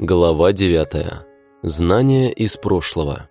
Глава 9. Знания из прошлого.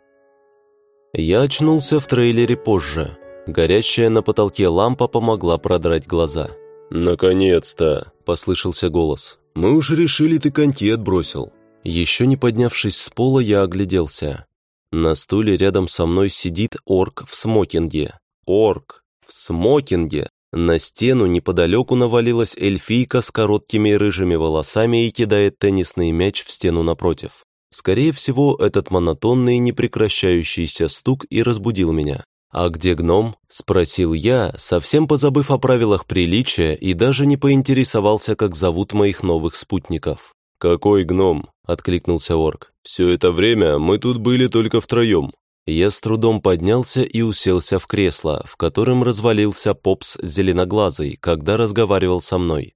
Я очнулся в трейлере позже. Горящая на потолке лампа помогла продрать глаза. «Наконец-то!» – послышался голос. «Мы уже решили, ты коньки отбросил». Еще не поднявшись с пола, я огляделся. На стуле рядом со мной сидит орк в смокинге. Орк в смокинге! На стену неподалеку навалилась эльфийка с короткими рыжими волосами и кидает теннисный мяч в стену напротив. Скорее всего, этот монотонный непрекращающийся стук и разбудил меня. «А где гном?» – спросил я, совсем позабыв о правилах приличия и даже не поинтересовался, как зовут моих новых спутников. «Какой гном?» – откликнулся орк. «Все это время мы тут были только втроем. Я с трудом поднялся и уселся в кресло, в котором развалился попс зеленоглазый, когда разговаривал со мной.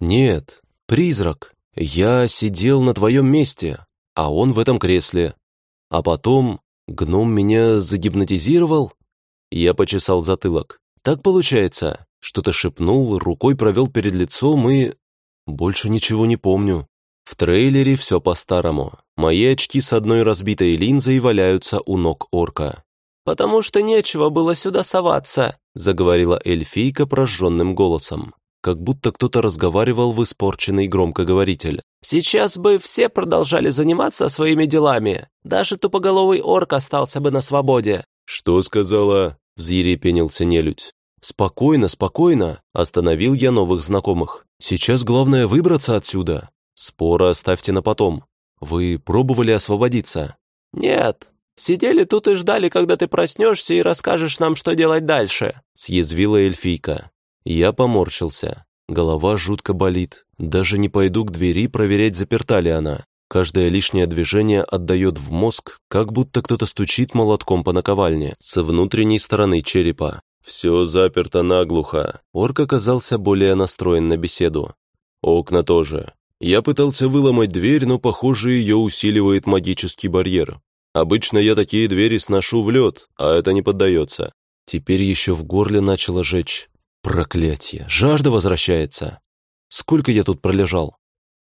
«Нет, призрак. Я сидел на твоем месте, а он в этом кресле. А потом гном меня загипнотизировал?» Я почесал затылок. «Так получается?» Что-то шепнул, рукой провел перед лицом и... Больше ничего не помню. В трейлере все по-старому. Мои очки с одной разбитой линзой валяются у ног орка. «Потому что нечего было сюда соваться», заговорила эльфийка прожженным голосом, как будто кто-то разговаривал в испорченный громкоговоритель. «Сейчас бы все продолжали заниматься своими делами. Даже тупоголовый орк остался бы на свободе». «Что сказала?» – взъерепенился нелюдь. «Спокойно, спокойно», – остановил я новых знакомых. «Сейчас главное выбраться отсюда. Споры оставьте на потом. Вы пробовали освободиться? Нет. Сидели тут и ждали, когда ты проснешься и расскажешь нам, что делать дальше. Съязвила эльфийка. Я поморщился. Голова жутко болит. Даже не пойду к двери проверять, заперта ли она. Каждое лишнее движение отдает в мозг, как будто кто-то стучит молотком по наковальне с внутренней стороны черепа. «Все заперто наглухо». Орк оказался более настроен на беседу. «Окна тоже. Я пытался выломать дверь, но, похоже, ее усиливает магический барьер. Обычно я такие двери сношу в лед, а это не поддается. Теперь еще в горле начало жечь. Проклятие, жажда возвращается. Сколько я тут пролежал?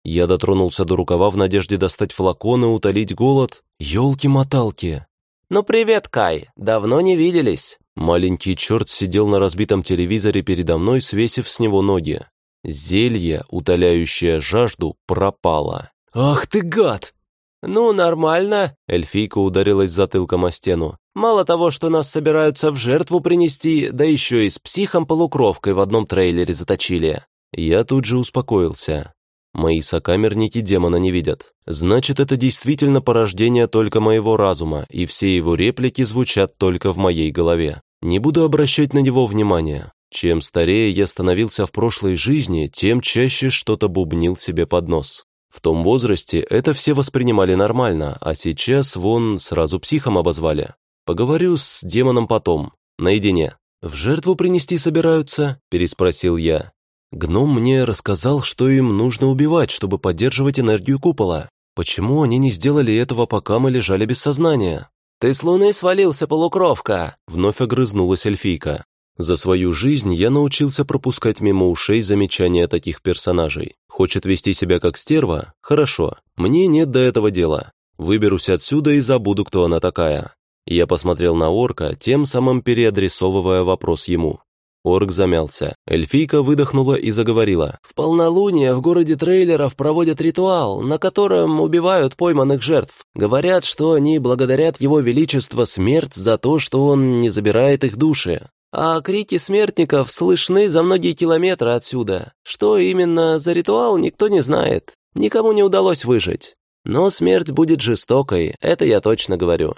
Я дотронулся до рукава в надежде достать флакон и утолить голод. Ёлки-моталки. «Ну привет, Кай, давно не виделись». Маленький черт сидел на разбитом телевизоре передо мной, свесив с него ноги. Зелье, утоляющее жажду, пропало. «Ах ты гад!» «Ну, нормально», — эльфийка ударилась затылком о стену. «Мало того, что нас собираются в жертву принести, да еще и с психом-полукровкой в одном трейлере заточили». Я тут же успокоился. Мои сокамерники демона не видят. Значит, это действительно порождение только моего разума, и все его реплики звучат только в моей голове. Не буду обращать на него внимания. Чем старее я становился в прошлой жизни, тем чаще что-то бубнил себе под нос. В том возрасте это все воспринимали нормально, а сейчас вон сразу психом обозвали. Поговорю с демоном потом, наедине. «В жертву принести собираются?» – переспросил я. Гном мне рассказал, что им нужно убивать, чтобы поддерживать энергию купола. Почему они не сделали этого, пока мы лежали без сознания? «Ты с луны свалился, полукровка!» – вновь огрызнулась эльфийка. За свою жизнь я научился пропускать мимо ушей замечания таких персонажей. Хочет вести себя как стерва? Хорошо. Мне нет до этого дела. Выберусь отсюда и забуду, кто она такая. Я посмотрел на орка, тем самым переадресовывая вопрос ему. Орк замялся. Эльфийка выдохнула и заговорила. «В полнолуние в городе трейлеров проводят ритуал, на котором убивают пойманных жертв. Говорят, что они благодарят его величество смерть за то, что он не забирает их души. А крики смертников слышны за многие километры отсюда. Что именно за ритуал, никто не знает. Никому не удалось выжить. Но смерть будет жестокой, это я точно говорю.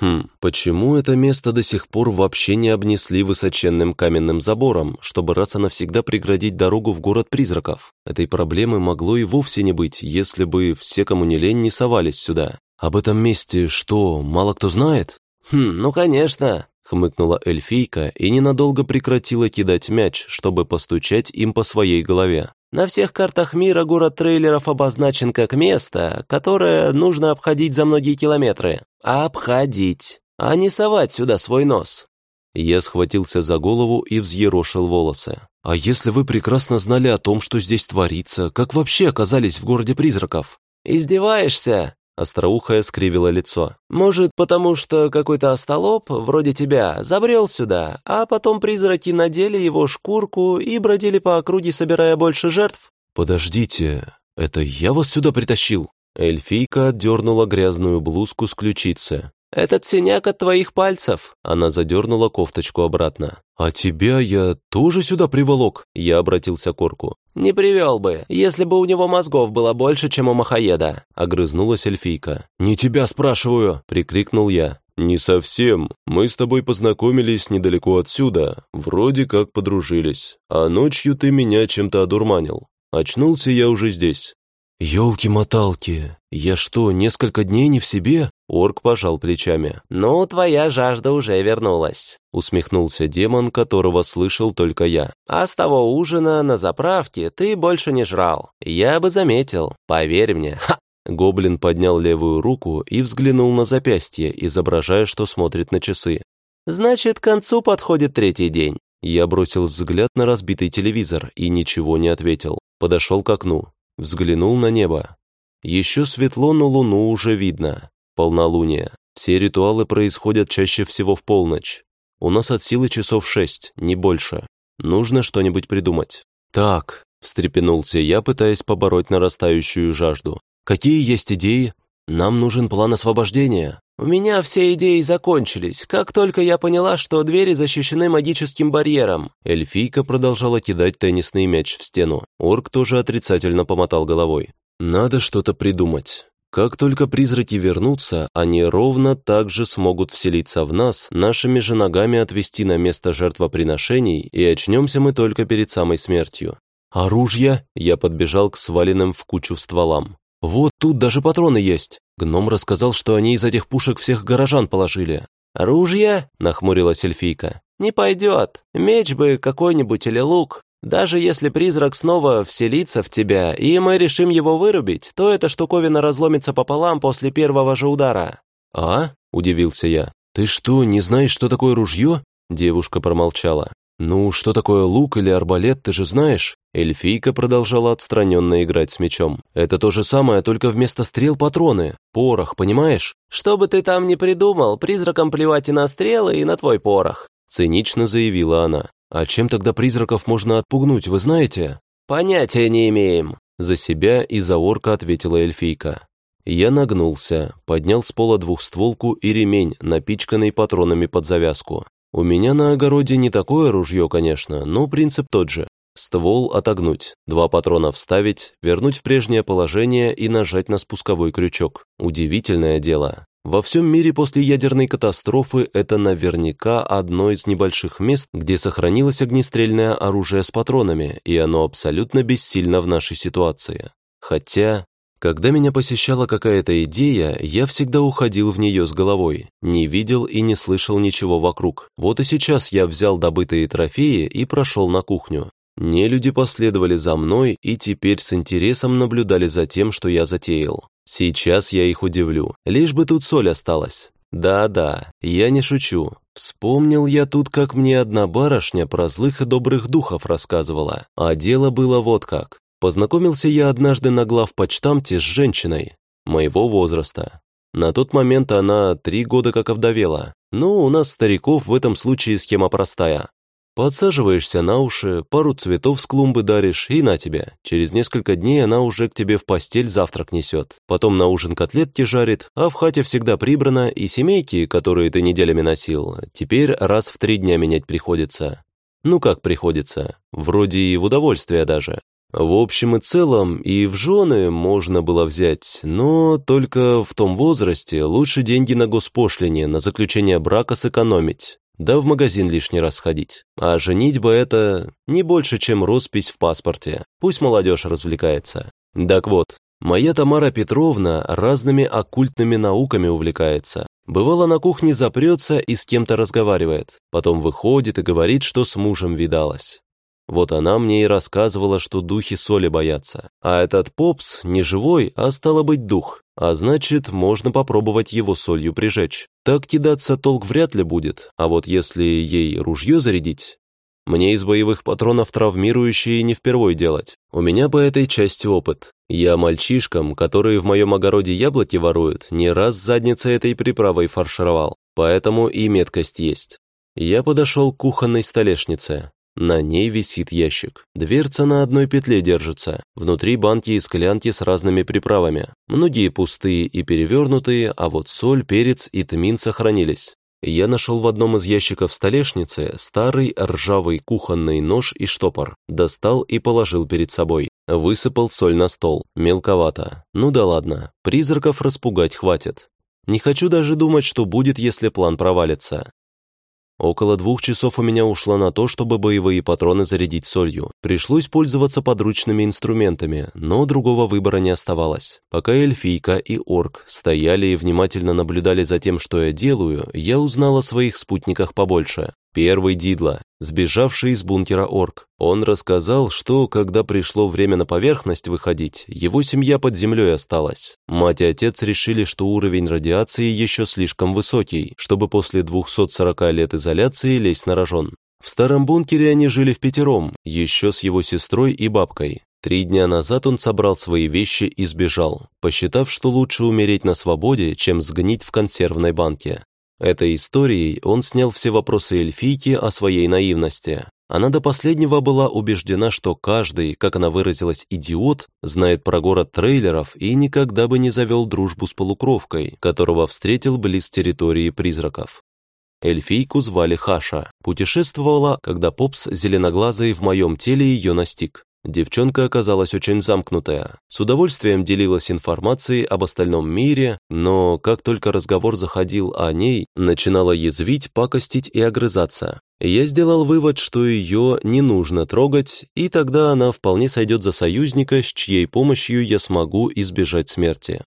Хм, почему это место до сих пор вообще не обнесли высоченным каменным забором, чтобы раз и навсегда преградить дорогу в город призраков? Этой проблемы могло и вовсе не быть, если бы все, кому не лень, не совались сюда. Об этом месте что, мало кто знает? Хм, ну конечно хмыкнула эльфийка и ненадолго прекратила кидать мяч, чтобы постучать им по своей голове. На всех картах мира город трейлеров обозначен как место, которое нужно обходить за многие километры. Обходить, а не совать сюда свой нос. Я схватился за голову и взъерошил волосы. «А если вы прекрасно знали о том, что здесь творится, как вообще оказались в городе призраков?» «Издеваешься?» Остроухая скривила лицо. «Может, потому что какой-то остолоп, вроде тебя, забрел сюда, а потом призраки надели его шкурку и бродили по округе, собирая больше жертв?» «Подождите, это я вас сюда притащил?» Эльфийка отдернула грязную блузку с ключицы. «Этот синяк от твоих пальцев!» Она задернула кофточку обратно. «А тебя я тоже сюда приволок?» Я обратился к орку. «Не привел бы, если бы у него мозгов было больше, чем у Махаеда», — огрызнулась эльфийка. «Не тебя спрашиваю!» — прикрикнул я. «Не совсем. Мы с тобой познакомились недалеко отсюда. Вроде как подружились. А ночью ты меня чем-то одурманил. Очнулся я уже здесь. «Елки-моталки, я что, несколько дней не в себе?» Орк пожал плечами. «Ну, твоя жажда уже вернулась», — усмехнулся демон, которого слышал только я. «А с того ужина на заправке ты больше не жрал. Я бы заметил, поверь мне». Ха! Гоблин поднял левую руку и взглянул на запястье, изображая, что смотрит на часы. «Значит, к концу подходит третий день». Я бросил взгляд на разбитый телевизор и ничего не ответил. Подошел к окну. Взглянул на небо. Еще светло, но луну уже видно. Полнолуние. Все ритуалы происходят чаще всего в полночь. У нас от силы часов шесть, не больше. Нужно что-нибудь придумать. Так, встрепенулся я, пытаясь побороть нарастающую жажду. Какие есть идеи? Нам нужен план освобождения. У меня все идеи закончились, как только я поняла, что двери защищены магическим барьером. Эльфийка продолжала кидать теннисный мяч в стену. Орк тоже отрицательно помотал головой. Надо что-то придумать. Как только призраки вернутся, они ровно так же смогут вселиться в нас, нашими же ногами отвести на место жертвоприношений, и очнемся мы только перед самой смертью. «Оружие?» Я подбежал к сваленным в кучу стволам. «Вот тут даже патроны есть!» Гном рассказал, что они из этих пушек всех горожан положили. «Ружья?» – нахмурилась эльфийка. «Не пойдет. Меч бы какой-нибудь или лук. Даже если призрак снова вселится в тебя, и мы решим его вырубить, то эта штуковина разломится пополам после первого же удара». «А?» – удивился я. «Ты что, не знаешь, что такое ружье?» Девушка промолчала. «Ну, что такое лук или арбалет, ты же знаешь?» Эльфийка продолжала отстраненно играть с мечом. «Это то же самое, только вместо стрел патроны. Порох, понимаешь?» «Что бы ты там ни придумал, призракам плевать и на стрелы, и на твой порох», цинично заявила она. «А чем тогда призраков можно отпугнуть, вы знаете?» «Понятия не имеем», за себя и за орка ответила эльфийка. Я нагнулся, поднял с пола двухстволку и ремень, напичканный патронами под завязку. У меня на огороде не такое ружье, конечно, но принцип тот же. Ствол отогнуть, два патрона вставить, вернуть в прежнее положение и нажать на спусковой крючок. Удивительное дело. Во всем мире после ядерной катастрофы это наверняка одно из небольших мест, где сохранилось огнестрельное оружие с патронами, и оно абсолютно бессильно в нашей ситуации. Хотя когда меня посещала какая-то идея, я всегда уходил в нее с головой, не видел и не слышал ничего вокруг. Вот и сейчас я взял добытые трофеи и прошел на кухню. Нелюди последовали за мной и теперь с интересом наблюдали за тем, что я затеял. Сейчас я их удивлю, лишь бы тут соль осталась. Да-да, я не шучу. Вспомнил я тут, как мне одна барышня про злых и добрых духов рассказывала. А дело было вот как. Познакомился я однажды на главпочтамте с женщиной моего возраста. На тот момент она три года как овдовела. Ну, у нас, стариков, в этом случае схема простая. Подсаживаешься на уши, пару цветов с клумбы даришь, и на тебе. Через несколько дней она уже к тебе в постель завтрак несет. Потом на ужин котлетки жарит, а в хате всегда прибрано, и семейки, которые ты неделями носил, теперь раз в три дня менять приходится. Ну как приходится? Вроде и в удовольствие даже. В общем и целом, и в жены можно было взять, но только в том возрасте лучше деньги на госпошлине, на заключение брака сэкономить, да в магазин лишний раз ходить. А женитьба это не больше, чем роспись в паспорте. Пусть молодежь развлекается. Так вот, моя Тамара Петровна разными оккультными науками увлекается. Бывало, на кухне запрется и с кем-то разговаривает. Потом выходит и говорит, что с мужем видалась. Вот она мне и рассказывала, что духи соли боятся. А этот попс не живой, а стало быть дух. А значит, можно попробовать его солью прижечь. Так кидаться толк вряд ли будет, а вот если ей ружье зарядить... Мне из боевых патронов травмирующие не впервой делать. У меня по этой части опыт. Я мальчишкам, которые в моем огороде яблоки воруют, не раз задницей этой приправой фаршировал. Поэтому и меткость есть. Я подошел к кухонной столешнице. На ней висит ящик. Дверца на одной петле держится. Внутри банки и склянки с разными приправами. Многие пустые и перевернутые, а вот соль, перец и тмин сохранились. Я нашел в одном из ящиков столешницы старый ржавый кухонный нож и штопор. Достал и положил перед собой. Высыпал соль на стол. Мелковато. Ну да ладно. Призраков распугать хватит. Не хочу даже думать, что будет, если план провалится. Около двух часов у меня ушло на то, чтобы боевые патроны зарядить солью. Пришлось пользоваться подручными инструментами, но другого выбора не оставалось. Пока эльфийка и орк стояли и внимательно наблюдали за тем, что я делаю, я узнал о своих спутниках побольше. Первый Дидло, сбежавший из бункера орк. Он рассказал, что, когда пришло время на поверхность выходить, его семья под землей осталась. Мать и отец решили, что уровень радиации еще слишком высокий, чтобы после 240 лет изоляции лезть на рожон. В старом бункере они жили в пятером, еще с его сестрой и бабкой. Три дня назад он собрал свои вещи и сбежал, посчитав, что лучше умереть на свободе, чем сгнить в консервной банке. Этой историей он снял все вопросы эльфийки о своей наивности. Она до последнего была убеждена, что каждый, как она выразилась, идиот, знает про город трейлеров и никогда бы не завел дружбу с полукровкой, которого встретил близ территории призраков. Эльфийку звали Хаша. Путешествовала, когда Попс зеленоглазый в моем теле ее настиг. Девчонка оказалась очень замкнутая, с удовольствием делилась информацией об остальном мире, но как только разговор заходил о ней, начинала язвить, пакостить и огрызаться. Я сделал вывод, что ее не нужно трогать, и тогда она вполне сойдет за союзника, с чьей помощью я смогу избежать смерти.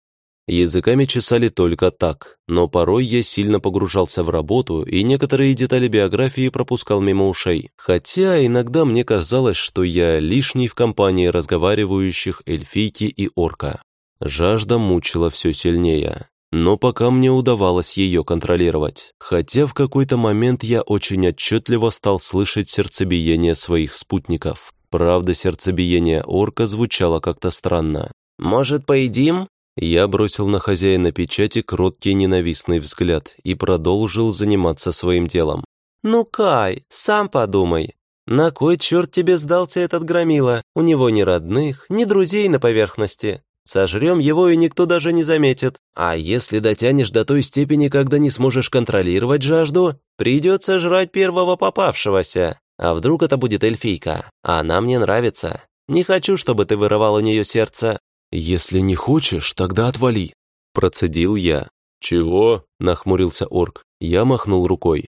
Языками чесали только так, но порой я сильно погружался в работу и некоторые детали биографии пропускал мимо ушей, хотя иногда мне казалось, что я лишний в компании разговаривающих эльфийки и орка. Жажда мучила все сильнее, но пока мне удавалось ее контролировать, хотя в какой-то момент я очень отчетливо стал слышать сердцебиение своих спутников. Правда, сердцебиение орка звучало как-то странно. «Может, поедим?» Я бросил на хозяина печати кроткий ненавистный взгляд и продолжил заниматься своим делом. «Ну, Кай, сам подумай. На кой черт тебе сдался этот громила? У него ни родных, ни друзей на поверхности. Сожрем его, и никто даже не заметит. А если дотянешь до той степени, когда не сможешь контролировать жажду, придется жрать первого попавшегося. А вдруг это будет эльфийка? Она мне нравится. Не хочу, чтобы ты вырывал у нее сердце. «Если не хочешь, тогда отвали», – процедил я. «Чего?» – нахмурился орк. Я махнул рукой.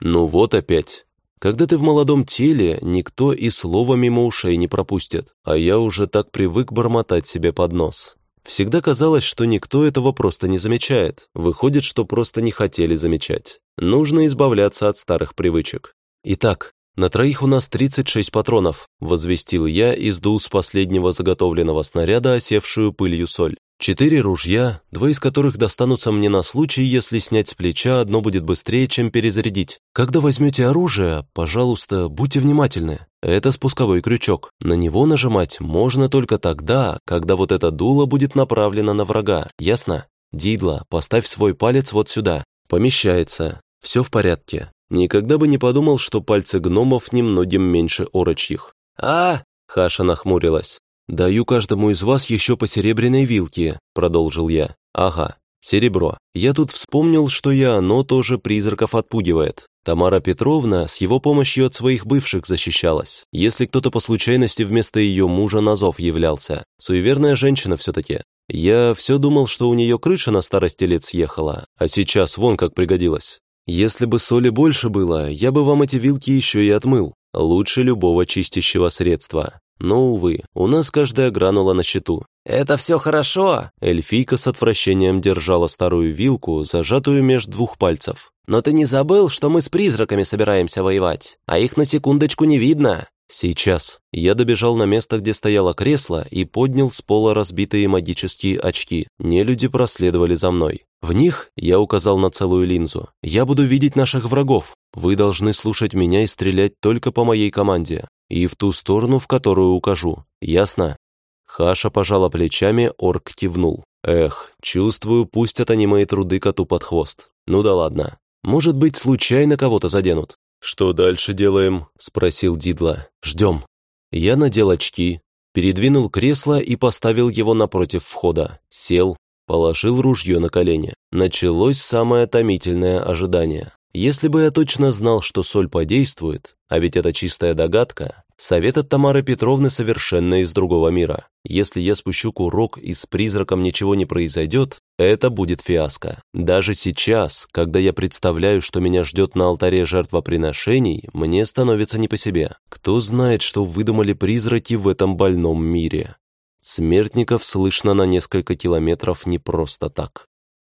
«Ну вот опять. Когда ты в молодом теле, никто и слова мимо ушей не пропустит, а я уже так привык бормотать себе под нос. Всегда казалось, что никто этого просто не замечает. Выходит, что просто не хотели замечать. Нужно избавляться от старых привычек. Итак, «На троих у нас 36 патронов», – возвестил я и сдул с последнего заготовленного снаряда осевшую пылью соль. «Четыре ружья, два из которых достанутся мне на случай, если снять с плеча одно будет быстрее, чем перезарядить. Когда возьмете оружие, пожалуйста, будьте внимательны. Это спусковой крючок. На него нажимать можно только тогда, когда вот это дуло будет направлено на врага, ясно? Дидла, поставь свой палец вот сюда. Помещается. Все в порядке. Никогда бы не подумал, что пальцы гномов немногим меньше орочьих. «А!» – Хаша нахмурилась. «Даю каждому из вас еще по серебряной вилке», – продолжил я. «Ага, серебро. Я тут вспомнил, что и оно тоже призраков отпугивает. Тамара Петровна с его помощью от своих бывших защищалась. Если кто-то по случайности вместо ее мужа на зов являлся. Суеверная женщина все-таки. Я все думал, что у нее крыша на старости лет съехала, а сейчас вон как пригодилась. Если бы соли больше было, я бы вам эти вилки еще и отмыл. Лучше любого чистящего средства. Но, увы, у нас каждая гранула на счету. «Это все хорошо!» Эльфийка с отвращением держала старую вилку, зажатую меж двух пальцев. «Но ты не забыл, что мы с призраками собираемся воевать? А их на секундочку не видно. «Сейчас». Я добежал на место, где стояло кресло, и поднял с пола разбитые магические очки. Нелюди проследовали за мной. В них, я указал на целую линзу, я буду видеть наших врагов. Вы должны слушать меня и стрелять только по моей команде. И в ту сторону, в которую укажу. Ясно? Хаша пожала плечами, орк кивнул. Эх, чувствую, пустят они мои труды коту под хвост. Ну да ладно. Может быть, случайно кого-то заденут. «Что дальше делаем?» – спросил Дидла. «Ждем». Я надел очки, передвинул кресло и поставил его напротив входа. Сел, положил ружье на колени. Началось самое томительное ожидание. Если бы я точно знал, что соль подействует, а ведь это чистая догадка, совет от Тамары Петровны совершенно из другого мира. Если я спущу курок и с призраком ничего не произойдет, это будет фиаско. Даже сейчас, когда я представляю, что меня ждет на алтаре жертвоприношений, мне становится не по себе. Кто знает, что выдумали призраки в этом больном мире? Смертников слышно на несколько километров не просто так.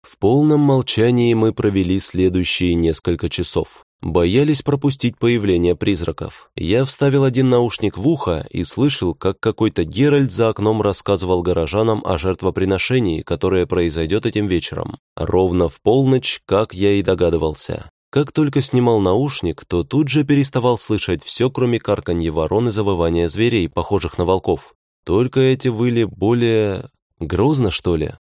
В полном молчании мы провели следующие несколько часов. Боялись пропустить появление призраков. Я вставил один наушник в ухо и слышал, как какой-то Геральт за окном рассказывал горожанам о жертвоприношении, которое произойдет этим вечером. Ровно в полночь, как я и догадывался. Как только снимал наушник, то тут же переставал слышать все, кроме карканья ворон и завывания зверей, похожих на волков. Только эти выли более... грозно, что ли?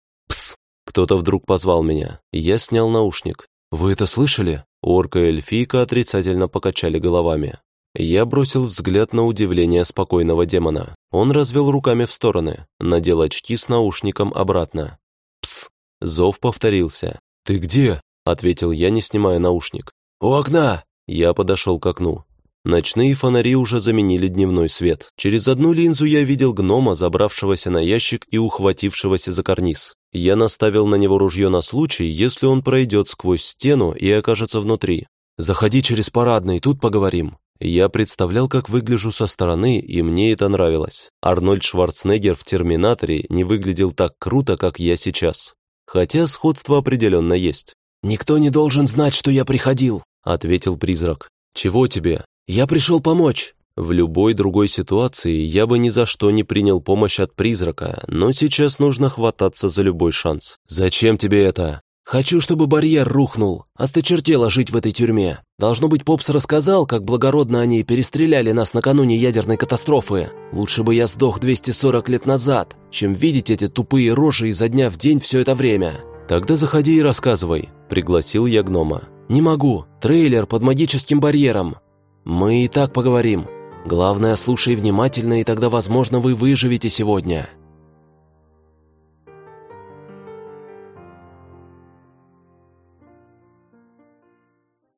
Кто-то вдруг позвал меня. Я снял наушник. «Вы это слышали?» Орка и эльфийка отрицательно покачали головами. Я бросил взгляд на удивление спокойного демона. Он развел руками в стороны, надел очки с наушником обратно. «Пс!» Зов повторился. «Ты где?» — ответил я, не снимая наушник. «У окна!» Я подошел к окну. Ночные фонари уже заменили дневной свет. Через одну линзу я видел гнома, забравшегося на ящик и ухватившегося за карниз. Я наставил на него ружье на случай, если он пройдет сквозь стену и окажется внутри. «Заходи через парадный, тут поговорим». Я представлял, как выгляжу со стороны, и мне это нравилось. Арнольд Шварценеггер в «Терминаторе» не выглядел так круто, как я сейчас. Хотя сходство определенно есть. «Никто не должен знать, что я приходил», — ответил призрак. «Чего тебе?» «Я пришел помочь». В любой другой ситуации я бы ни за что не принял помощь от призрака, но сейчас нужно хвататься за любой шанс. «Зачем тебе это?» «Хочу, чтобы барьер рухнул. Осточертело жить в этой тюрьме. Должно быть, Попс рассказал, как благородно они перестреляли нас накануне ядерной катастрофы. Лучше бы я сдох 240 лет назад, чем видеть эти тупые рожи изо дня в день все это время». «Тогда заходи и рассказывай», — пригласил я гнома. «Не могу. Трейлер под магическим барьером. Мы и так поговорим. Главное, слушай внимательно, и тогда, возможно, вы выживете сегодня».